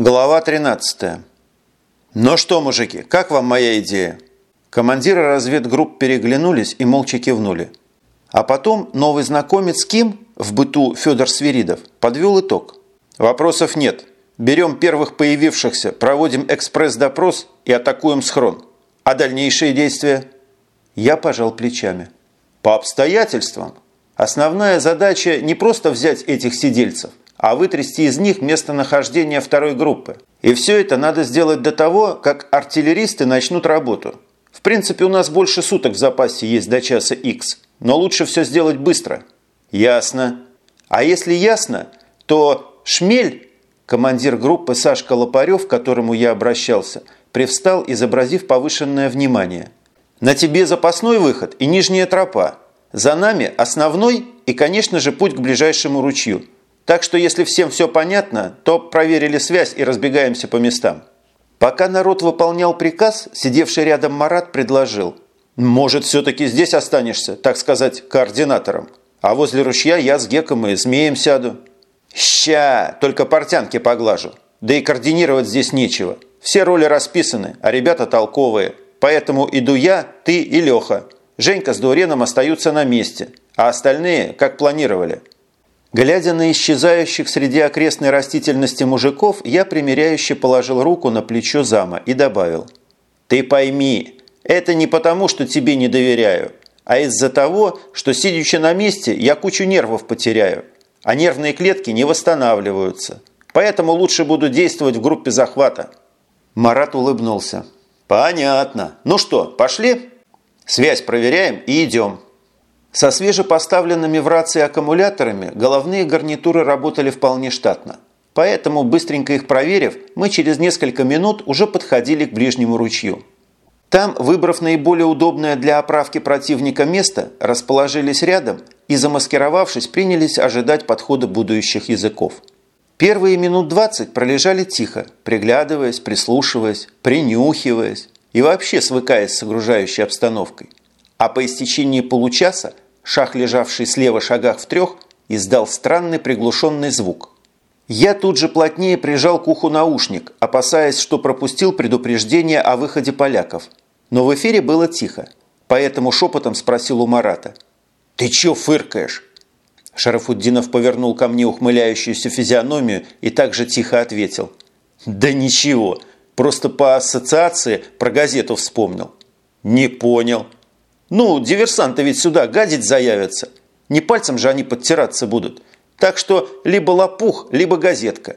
Глава 13. «Ну что, мужики, как вам моя идея?» Командиры разведгрупп переглянулись и молча кивнули. А потом новый знакомец Ким, в быту Федор Свиридов, подвел итог. «Вопросов нет. Берем первых появившихся, проводим экспресс-допрос и атакуем схрон. А дальнейшие действия?» Я пожал плечами. «По обстоятельствам. Основная задача не просто взять этих сидельцев, а вытрясти из них местонахождение второй группы. И все это надо сделать до того, как артиллеристы начнут работу. В принципе, у нас больше суток в запасе есть до часа X, но лучше все сделать быстро. Ясно. А если ясно, то Шмель, командир группы Сашка Лопарев, к которому я обращался, привстал, изобразив повышенное внимание. На тебе запасной выход и нижняя тропа. За нами основной и, конечно же, путь к ближайшему ручью – так что если всем все понятно, то проверили связь и разбегаемся по местам. Пока народ выполнял приказ, сидевший рядом Марат предложил. «Может, все-таки здесь останешься, так сказать, координатором? А возле ручья я с Геком и Змеем сяду». «Ща, только портянки поглажу. Да и координировать здесь нечего. Все роли расписаны, а ребята толковые. Поэтому иду я, ты и Леха. Женька с Дуреном остаются на месте, а остальные, как планировали». Глядя на исчезающих среди окрестной растительности мужиков, я примиряюще положил руку на плечо зама и добавил. «Ты пойми, это не потому, что тебе не доверяю, а из-за того, что, сидячи на месте, я кучу нервов потеряю, а нервные клетки не восстанавливаются. Поэтому лучше буду действовать в группе захвата». Марат улыбнулся. «Понятно. Ну что, пошли? Связь проверяем и идем». Со свежепоставленными в рации аккумуляторами головные гарнитуры работали вполне штатно. Поэтому, быстренько их проверив, мы через несколько минут уже подходили к ближнему ручью. Там, выбрав наиболее удобное для оправки противника место, расположились рядом и, замаскировавшись, принялись ожидать подхода будущих языков. Первые минут 20 пролежали тихо, приглядываясь, прислушиваясь, принюхиваясь и вообще свыкаясь с окружающей обстановкой. А по истечении получаса шах, лежавший слева шагах в трех, издал странный приглушенный звук. Я тут же плотнее прижал к уху наушник, опасаясь, что пропустил предупреждение о выходе поляков. Но в эфире было тихо, поэтому шепотом спросил у Марата. «Ты чё фыркаешь?» Шарафуддинов повернул ко мне ухмыляющуюся физиономию и также тихо ответил. «Да ничего, просто по ассоциации про газету вспомнил». «Не понял», ну, диверсанты ведь сюда гадить заявятся. Не пальцем же они подтираться будут. Так что либо лопух, либо газетка.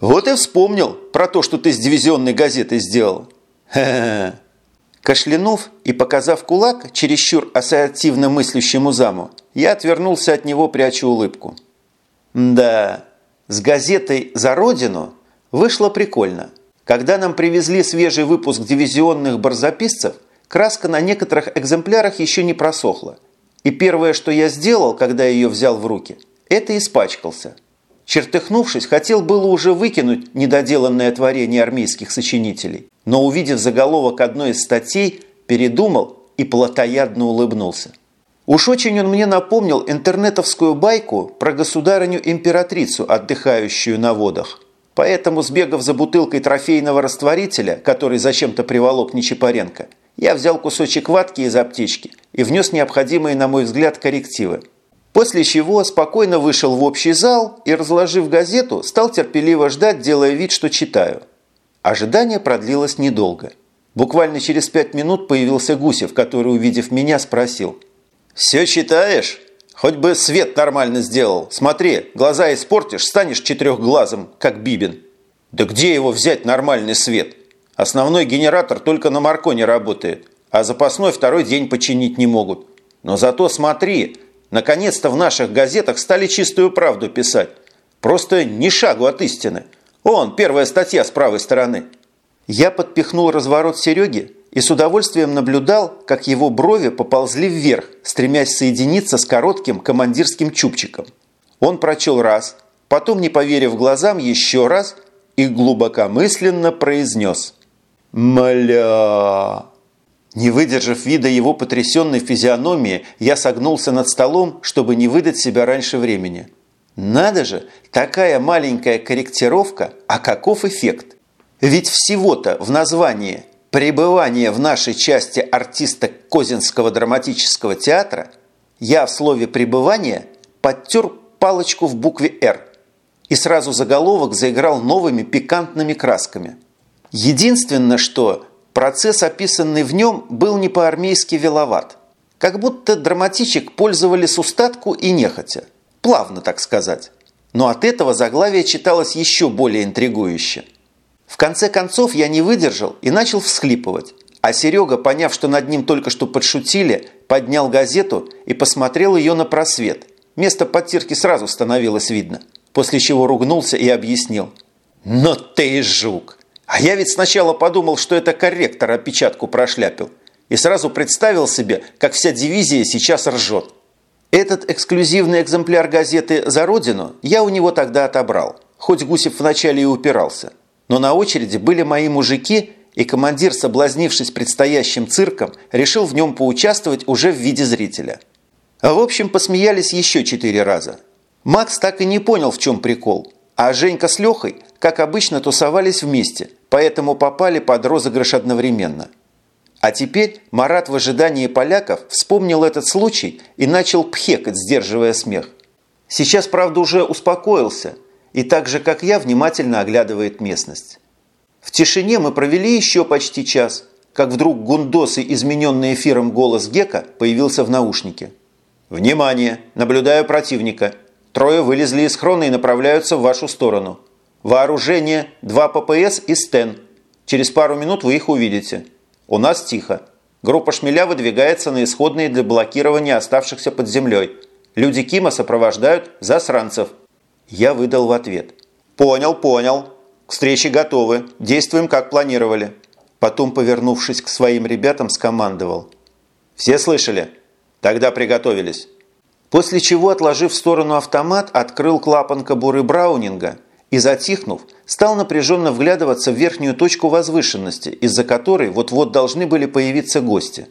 Вот и вспомнил про то, что ты с дивизионной газетой сделал. Ха-ха-ха. Кашлянув и показав кулак чересчур ассоциативно мыслящему заму, я отвернулся от него, пряча улыбку. Да, с газетой «За Родину» вышло прикольно. Когда нам привезли свежий выпуск дивизионных барзаписцев – Краска на некоторых экземплярах еще не просохла. И первое, что я сделал, когда ее взял в руки, это испачкался. Чертыхнувшись, хотел было уже выкинуть недоделанное творение армейских сочинителей, но увидев заголовок одной из статей, передумал и плотоядно улыбнулся. Уж очень он мне напомнил интернетовскую байку про государыню-императрицу, отдыхающую на водах. Поэтому, сбегав за бутылкой трофейного растворителя, который зачем-то приволок Нечипаренко, я взял кусочек ватки из аптечки и внес необходимые, на мой взгляд, коррективы. После чего спокойно вышел в общий зал и, разложив газету, стал терпеливо ждать, делая вид, что читаю. Ожидание продлилось недолго. Буквально через пять минут появился Гусев, который, увидев меня, спросил. «Все читаешь? Хоть бы свет нормально сделал. Смотри, глаза испортишь, станешь четырехглазым, как Бибин». «Да где его взять нормальный свет?» Основной генератор только на Марконе работает, а запасной второй день починить не могут. Но зато смотри, наконец-то в наших газетах стали чистую правду писать. Просто ни шагу от истины. Он, первая статья с правой стороны. Я подпихнул разворот Сереги и с удовольствием наблюдал, как его брови поползли вверх, стремясь соединиться с коротким командирским чубчиком. Он прочел раз, потом, не поверив глазам, еще раз и глубокомысленно произнес – «Мля!» Не выдержав вида его потрясенной физиономии, я согнулся над столом, чтобы не выдать себя раньше времени. Надо же, такая маленькая корректировка, а каков эффект? Ведь всего-то в названии «Пребывание в нашей части артиста Козинского драматического театра» я в слове «пребывание» подтер палочку в букве «Р» и сразу заголовок заиграл новыми пикантными красками. Единственное, что процесс, описанный в нем, был не по-армейски веловат. Как будто драматичек пользовали с устатку и нехотя. Плавно, так сказать. Но от этого заглавие читалось еще более интригующе. В конце концов я не выдержал и начал всхлипывать. А Серега, поняв, что над ним только что подшутили, поднял газету и посмотрел ее на просвет. Место подтирки сразу становилось видно. После чего ругнулся и объяснил. «Но ты и жук! А я ведь сначала подумал, что это корректор опечатку прошляпил. И сразу представил себе, как вся дивизия сейчас ржет. Этот эксклюзивный экземпляр газеты «За Родину» я у него тогда отобрал, хоть Гусев вначале и упирался. Но на очереди были мои мужики, и командир, соблазнившись предстоящим цирком, решил в нем поучаствовать уже в виде зрителя. В общем, посмеялись еще четыре раза. Макс так и не понял, в чем прикол, а Женька с Лехой, как обычно, тусовались вместе, поэтому попали под розыгрыш одновременно – а теперь Марат в ожидании поляков вспомнил этот случай и начал пхекать, сдерживая смех. Сейчас, правда, уже успокоился и так же, как я, внимательно оглядывает местность. В тишине мы провели еще почти час, как вдруг гундосый, измененный эфиром голос Гека появился в наушнике. «Внимание! Наблюдаю противника. Трое вылезли из хрона и направляются в вашу сторону. Вооружение, 2 ППС и стен. Через пару минут вы их увидите». У нас тихо. Группа шмеля выдвигается на исходные для блокирования оставшихся под землей. Люди Кима сопровождают засранцев. Я выдал в ответ. Понял, понял. К встрече готовы. Действуем, как планировали. Потом, повернувшись к своим ребятам, скомандовал. Все слышали? Тогда приготовились. После чего, отложив в сторону автомат, открыл клапан кобуры Браунинга – и, затихнув, стал напряженно вглядываться в верхнюю точку возвышенности, из-за которой вот-вот должны были появиться гости.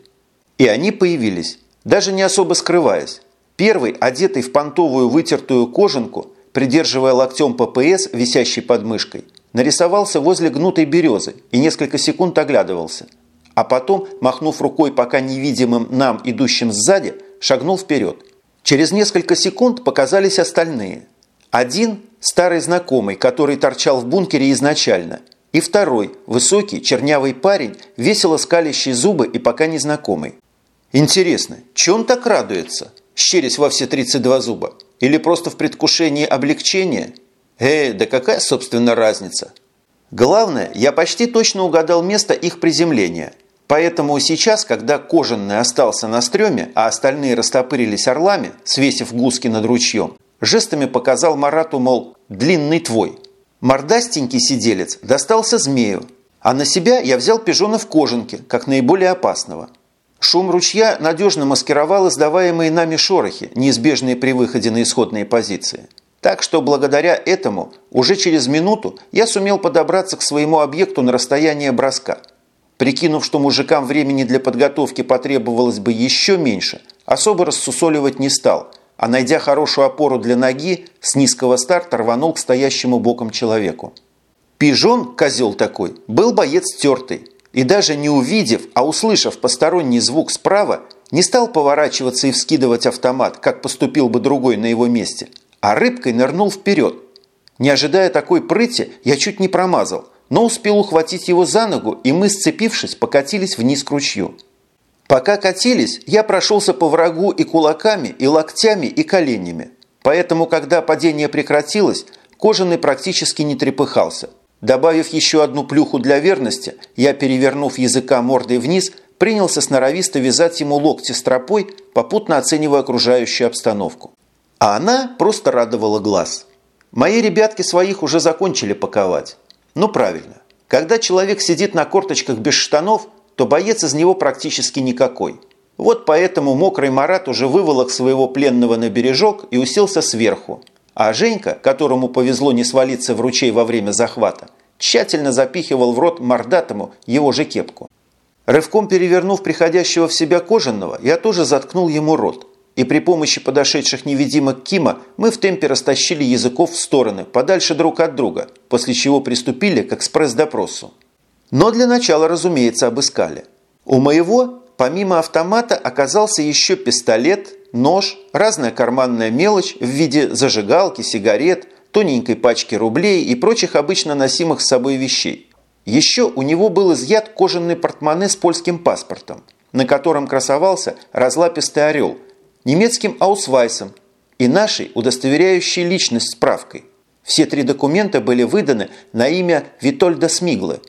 И они появились, даже не особо скрываясь. Первый, одетый в понтовую вытертую кожанку, придерживая локтем ППС, висящий под мышкой, нарисовался возле гнутой березы и несколько секунд оглядывался. А потом, махнув рукой пока невидимым нам, идущим сзади, шагнул вперед. Через несколько секунд показались остальные. Один старый знакомый, который торчал в бункере изначально, и второй, высокий, чернявый парень, весело скалящий зубы и пока незнакомый. Интересно, че он так радуется, щерясь во все 32 зуба? Или просто в предвкушении облегчения? Э, да какая, собственно, разница? Главное, я почти точно угадал место их приземления. Поэтому сейчас, когда кожаный остался на стреме, а остальные растопырились орлами, свесив гуски над ручьем, жестами показал Марату, мол, длинный твой. Мордастенький сиделец достался змею, а на себя я взял пижона в кожанке, как наиболее опасного. Шум ручья надежно маскировал издаваемые нами шорохи, неизбежные при выходе на исходные позиции. Так что благодаря этому уже через минуту я сумел подобраться к своему объекту на расстояние броска. Прикинув, что мужикам времени для подготовки потребовалось бы еще меньше, особо рассусоливать не стал – а найдя хорошую опору для ноги, с низкого старта рванул к стоящему боком человеку. Пижон, козел такой, был боец тертый, и даже не увидев, а услышав посторонний звук справа, не стал поворачиваться и вскидывать автомат, как поступил бы другой на его месте, а рыбкой нырнул вперед. Не ожидая такой прыти, я чуть не промазал, но успел ухватить его за ногу, и мы, сцепившись, покатились вниз к ручью. Пока катились, я прошелся по врагу и кулаками, и локтями, и коленями. Поэтому, когда падение прекратилось, кожаный практически не трепыхался. Добавив еще одну плюху для верности, я, перевернув языка мордой вниз, принялся сноровисто вязать ему локти стропой, попутно оценивая окружающую обстановку. А она просто радовала глаз. Мои ребятки своих уже закончили паковать. Ну правильно. Когда человек сидит на корточках без штанов – то боец из него практически никакой. Вот поэтому мокрый Марат уже выволок своего пленного на бережок и уселся сверху. А Женька, которому повезло не свалиться в ручей во время захвата, тщательно запихивал в рот мордатому его же кепку. Рывком перевернув приходящего в себя кожаного, я тоже заткнул ему рот. И при помощи подошедших невидимок Кима мы в темпе растащили языков в стороны, подальше друг от друга, после чего приступили к экспресс-допросу. Но для начала, разумеется, обыскали. У моего, помимо автомата, оказался еще пистолет, нож, разная карманная мелочь в виде зажигалки, сигарет, тоненькой пачки рублей и прочих обычно носимых с собой вещей. Еще у него был изъят кожаный портмоне с польским паспортом, на котором красовался разлапистый орел, немецким аусвайсом и нашей удостоверяющей личность справкой. Все три документа были выданы на имя Витольда Смиглы.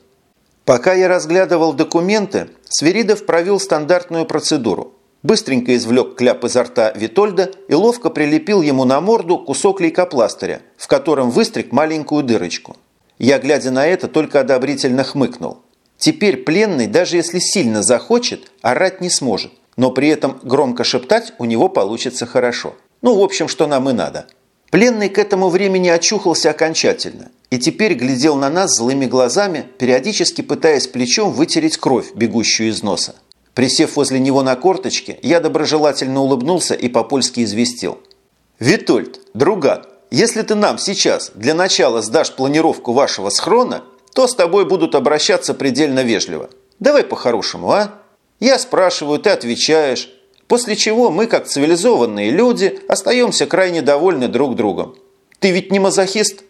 Пока я разглядывал документы, Сверидов провел стандартную процедуру. Быстренько извлек кляп изо рта Витольда и ловко прилепил ему на морду кусок лейкопластыря, в котором выстриг маленькую дырочку. Я, глядя на это, только одобрительно хмыкнул. Теперь пленный, даже если сильно захочет, орать не сможет, но при этом громко шептать у него получится хорошо. Ну, в общем, что нам и надо. Пленный к этому времени очухался окончательно и теперь глядел на нас злыми глазами, периодически пытаясь плечом вытереть кровь, бегущую из носа. Присев возле него на корточке, я доброжелательно улыбнулся и по-польски известил. «Витольд, друган, если ты нам сейчас для начала сдашь планировку вашего схрона, то с тобой будут обращаться предельно вежливо. Давай по-хорошему, а? Я спрашиваю, ты отвечаешь. После чего мы, как цивилизованные люди, остаемся крайне довольны друг другом. Ты ведь не мазохист?»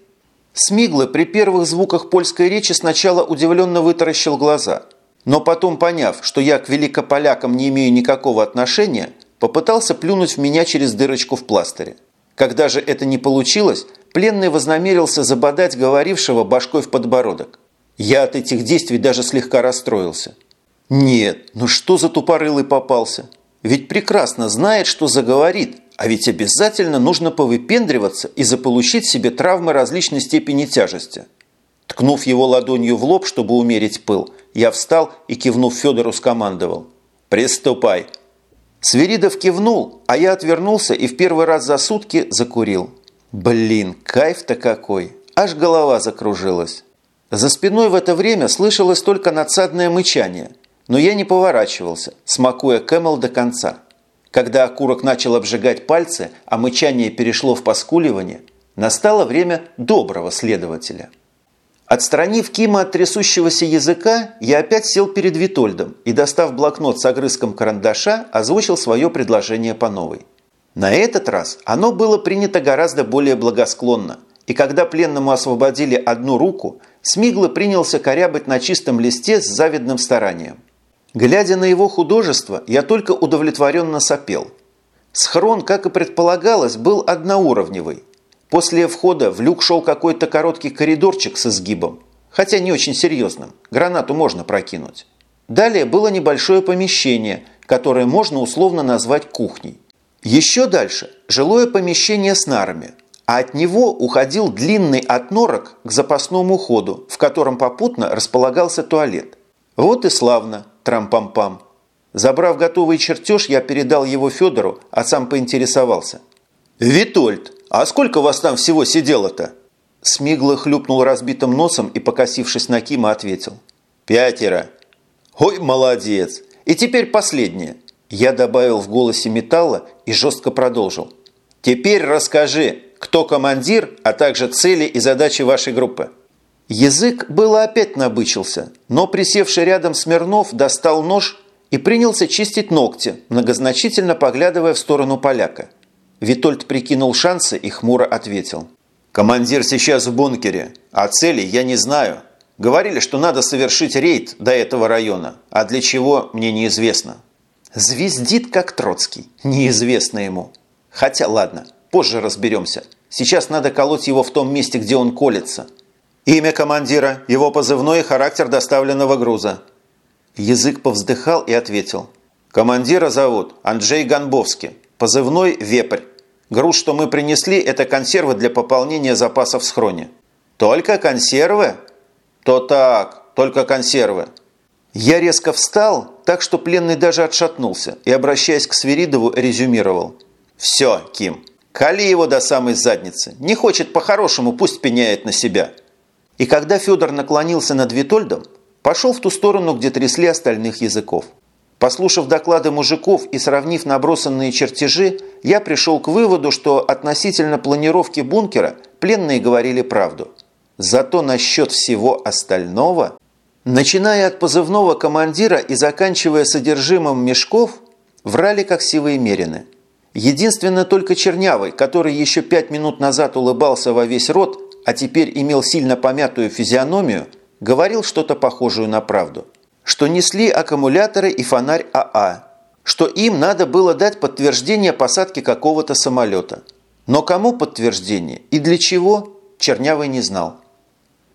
Смиглы при первых звуках польской речи сначала удивленно вытаращил глаза, но потом, поняв, что я к великополякам не имею никакого отношения, попытался плюнуть в меня через дырочку в пластыре. Когда же это не получилось, пленный вознамерился забодать говорившего башкой в подбородок. Я от этих действий даже слегка расстроился. Нет, ну что за тупорылый попался? Ведь прекрасно знает, что заговорит, а ведь обязательно нужно повыпендриваться и заполучить себе травмы различной степени тяжести. Ткнув его ладонью в лоб, чтобы умерить пыл, я встал и, кивнув Федору, скомандовал. «Приступай!» Свиридов кивнул, а я отвернулся и в первый раз за сутки закурил. Блин, кайф-то какой! Аж голова закружилась. За спиной в это время слышалось только надсадное мычание, но я не поворачивался, смакуя Кэмел до конца. Когда окурок начал обжигать пальцы, а мычание перешло в поскуливание, настало время доброго следователя. Отстранив Кима от трясущегося языка, я опять сел перед Витольдом и, достав блокнот с огрызком карандаша, озвучил свое предложение по новой. На этот раз оно было принято гораздо более благосклонно, и когда пленному освободили одну руку, Смигло принялся корябать на чистом листе с завидным старанием. Глядя на его художество, я только удовлетворенно сопел. Схрон, как и предполагалось, был одноуровневый, После входа в люк шел какой-то короткий коридорчик с изгибом, хотя не очень серьезным, гранату можно прокинуть. Далее было небольшое помещение, которое можно условно назвать кухней. Еще дальше – жилое помещение с нарами, а от него уходил длинный отнорок к запасному ходу, в котором попутно располагался туалет. Вот и славно, трам-пам-пам. Забрав готовый чертеж, я передал его Федору, а сам поинтересовался. «Витольд, «А сколько вас там всего сидело-то?» Смигло хлюпнул разбитым носом и, покосившись на Кима, ответил. «Пятеро». «Ой, молодец! И теперь последнее». Я добавил в голосе металла и жестко продолжил. «Теперь расскажи, кто командир, а также цели и задачи вашей группы». Язык было опять набычился, но присевший рядом Смирнов достал нож и принялся чистить ногти, многозначительно поглядывая в сторону поляка. Витольд прикинул шансы и хмуро ответил. «Командир сейчас в бункере, а цели я не знаю. Говорили, что надо совершить рейд до этого района, а для чего мне неизвестно». Звездит, как Троцкий. Неизвестно ему. Хотя, ладно, позже разберемся. Сейчас надо колоть его в том месте, где он колется. Имя командира, его позывной и характер доставленного груза. Язык повздыхал и ответил. Командира зовут Анджей Гонбовский, позывной «Вепрь». Груз, что мы принесли, это консервы для пополнения запасов в схроне. Только консервы? То так, только консервы. Я резко встал, так что пленный даже отшатнулся и, обращаясь к Свиридову, резюмировал. «Все, Ким, кали его до самой задницы. Не хочет по-хорошему, пусть пеняет на себя». И когда Федор наклонился над Витольдом, пошел в ту сторону, где трясли остальных языков. Послушав доклады мужиков и сравнив набросанные чертежи, я пришел к выводу, что относительно планировки бункера пленные говорили правду. Зато насчет всего остального, начиная от позывного командира и заканчивая содержимым мешков, врали как сивые мерины. Единственно только Чернявый, который еще пять минут назад улыбался во весь рот, а теперь имел сильно помятую физиономию, говорил что-то похожее на правду. Что несли аккумуляторы и фонарь АА. Что им надо было дать подтверждение посадки какого-то самолета. Но кому подтверждение и для чего, Чернявый не знал.